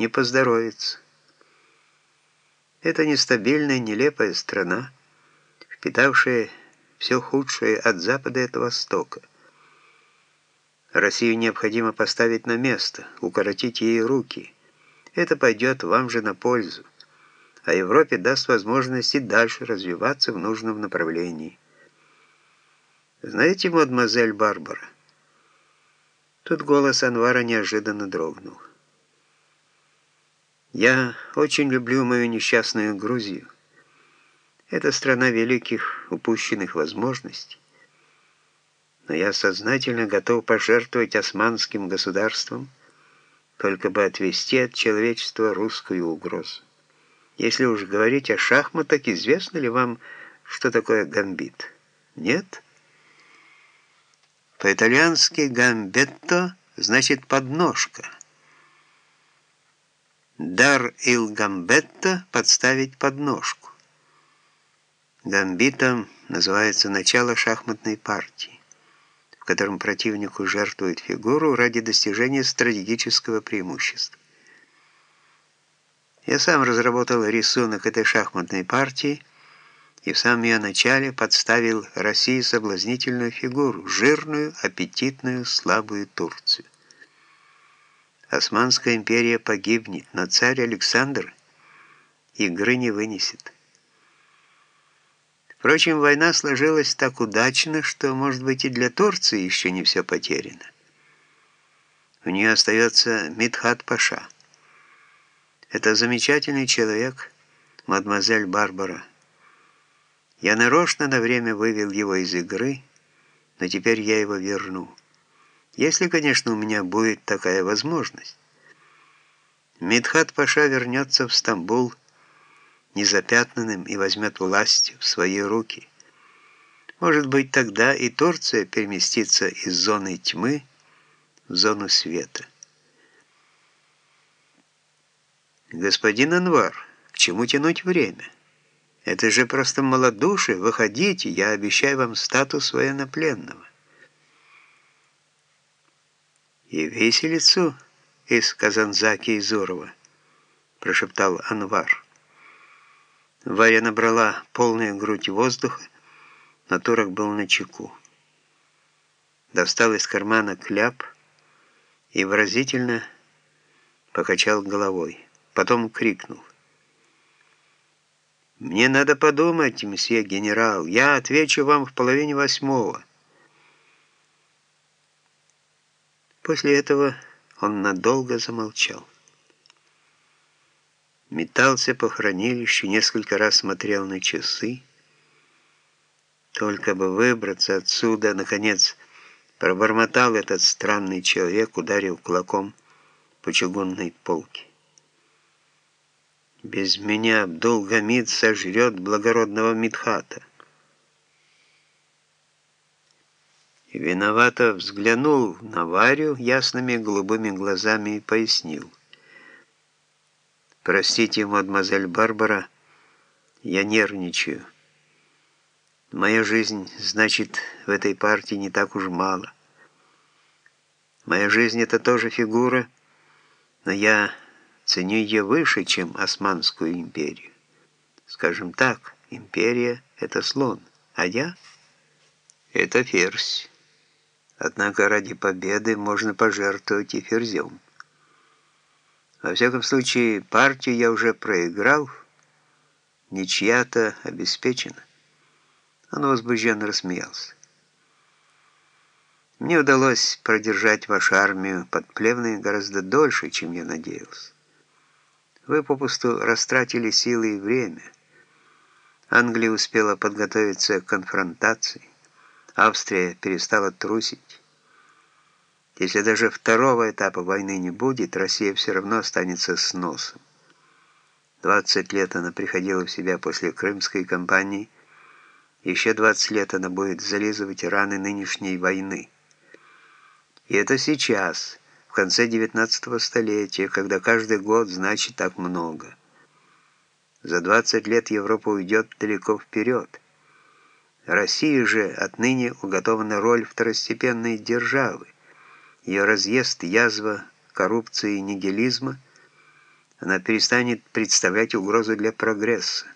не поздоровится. Это нестабильная, нелепая страна, впитавшая все худшее от Запада и от Востока. Россию необходимо поставить на место, укоротить ей руки. Это пойдет вам же на пользу, а Европе даст возможность и дальше развиваться в нужном направлении. Знаете, мадемуазель Барбара? Тут голос Анвара неожиданно дрогнул. Я очень люблю мою несчастную Грузию. Это страна великих упущенных возможностей. Но я сознательно готов пожертвовать османским государством, только бы отвести от человечества русскую угрозу. Если уж говорить о шахматах, известно ли вам, что такое гамбит? Нет? По-итальянски «гамбетто» значит «подножка». Дар ил гамбетто – подставить подножку. Гамбитом называется начало шахматной партии, в котором противнику жертвует фигуру ради достижения стратегического преимущества. Я сам разработал рисунок этой шахматной партии и в самом ее начале подставил России соблазнительную фигуру, жирную, аппетитную, слабую Турцию. Османская империя погибнет, но царь Александр игры не вынесет. Впрочем, война сложилась так удачно, что, может быть, и для Турции еще не все потеряно. У нее остается Мидхат Паша. Это замечательный человек, мадемуазель Барбара. Я нарочно на время вывел его из игры, но теперь я его верну. Если, конечно, у меня будет такая возможность. Мидхат Паша вернется в Стамбул незапятнанным и возьмет власть в свои руки. Может быть, тогда и Турция переместится из зоны тьмы в зону света. Господин Анвар, к чему тянуть время? Это же просто малодушие. Выходите, я обещаю вам статус военнопленного. «И виселицу из Казанзаки и Зурова», — прошептал Анвар. Варя набрала полную грудь воздуха, на турок был на чеку. Достал из кармана кляп и выразительно покачал головой. Потом крикнул. «Мне надо подумать, мсье генерал. Я отвечу вам в половине восьмого». После этого он надолго замолчал. Метался по хранилищу, несколько раз смотрел на часы. Только бы выбраться отсюда, наконец, пробормотал этот странный человек, ударив кулаком по чугунной полке. Без меня Абдул-Гамид сожрет благородного Мидхата. Виновато взглянул на Варю ясными голубыми глазами и пояснил. «Простите, мадемуазель Барбара, я нервничаю. Моя жизнь, значит, в этой партии не так уж мало. Моя жизнь — это тоже фигура, но я ценю ее выше, чем Османскую империю. Скажем так, империя — это слон, а я — это ферзь». Однако ради победы можно пожертвовать и ферзем. Во всяком случае, партию я уже проиграл, ничья-то обеспечена. Он возбужденно рассмеялся. Мне удалось продержать вашу армию под Плевной гораздо дольше, чем я надеялся. Вы попусту растратили силы и время. Англия успела подготовиться к конфронтации. Австрия перестала трусить. Если даже второго этапа войны не будет, Россия все равно останется с носом. 20 лет она приходила в себя после Крымской кампании, еще 20 лет она будет зализывать раны нынешней войны. И это сейчас, в конце 19 столетия, когда каждый год значит так много. За 20 лет Европа уйдет далеко вперед. России же отныне уготована роль второстепенной державы. Ее разъезд язва коррупции и нигилизма, она перестанет представлять угрозу для прогресса.